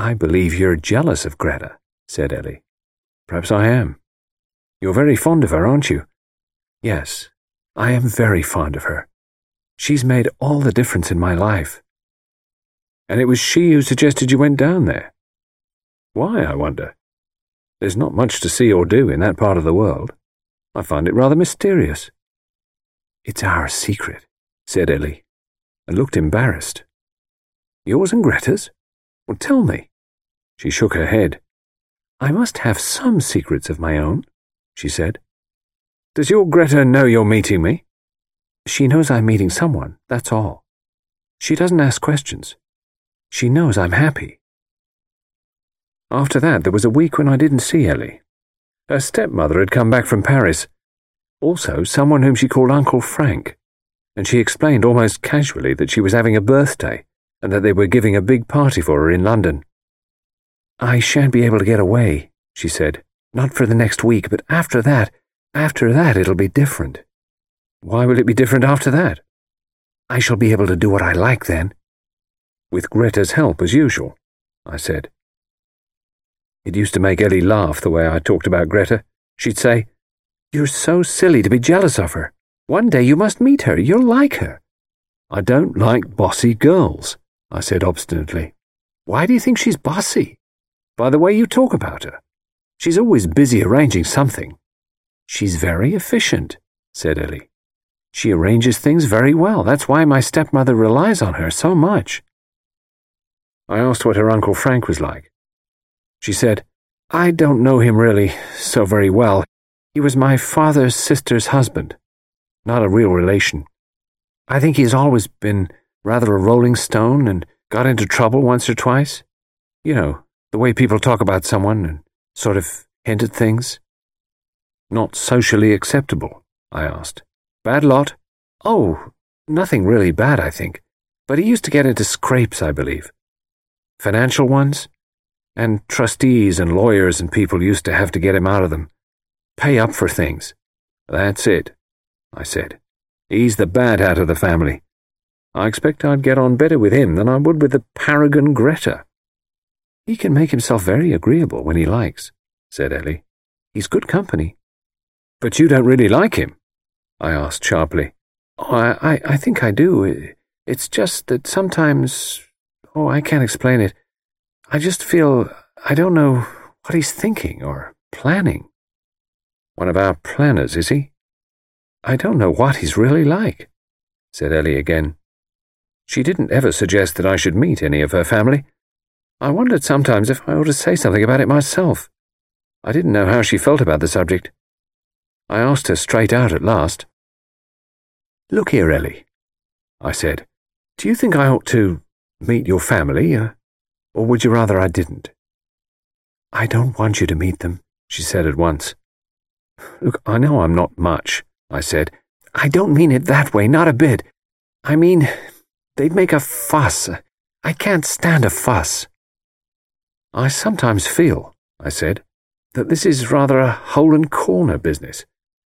I believe you're jealous of Greta, said Ellie. Perhaps I am. You're very fond of her, aren't you? Yes, I am very fond of her. She's made all the difference in my life. And it was she who suggested you went down there. Why, I wonder? There's not much to see or do in that part of the world. I find it rather mysterious. It's our secret, said Ellie, and looked embarrassed. Yours and Greta's? Well, tell me. She shook her head. I must have some secrets of my own, she said. Does your Greta know you're meeting me? She knows I'm meeting someone, that's all. She doesn't ask questions. She knows I'm happy. After that, there was a week when I didn't see Ellie. Her stepmother had come back from Paris. Also, someone whom she called Uncle Frank. And she explained almost casually that she was having a birthday and that they were giving a big party for her in London. I shan't be able to get away, she said. Not for the next week, but after that, after that it'll be different. Why will it be different after that? I shall be able to do what I like then. With Greta's help, as usual, I said. It used to make Ellie laugh the way I talked about Greta. She'd say, You're so silly to be jealous of her. One day you must meet her. You'll like her. I don't like bossy girls, I said obstinately. Why do you think she's bossy? By the way you talk about her. She's always busy arranging something. She's very efficient, said Ellie. She arranges things very well. That's why my stepmother relies on her so much. I asked what her Uncle Frank was like. She said, I don't know him really so very well. He was my father's sister's husband, not a real relation. I think he's always been rather a rolling stone and got into trouble once or twice. You know, the way people talk about someone and sort of hint at things. Not socially acceptable, I asked. Bad lot? Oh, nothing really bad, I think. But he used to get into scrapes, I believe. Financial ones? And trustees and lawyers and people used to have to get him out of them. Pay up for things. That's it, I said. He's the bad hat of the family. I expect I'd get on better with him than I would with the paragon Greta. He can make himself very agreeable when he likes, said Ellie. He's good company. But you don't really like him? I asked sharply. Oh, I, I, I think I do. It's just that sometimes. Oh, I can't explain it. I just feel I don't know what he's thinking or planning. One of our planners, is he? I don't know what he's really like, said Ellie again. She didn't ever suggest that I should meet any of her family. I wondered sometimes if I ought to say something about it myself. I didn't know how she felt about the subject. I asked her straight out at last. Look here, Ellie, I said. Do you think I ought to meet your family? Uh, or would you rather I didn't? I don't want you to meet them, she said at once. Look, I know I'm not much, I said. I don't mean it that way, not a bit. I mean, they'd make a fuss. I can't stand a fuss. I sometimes feel, I said, that this is rather a hole and corner business.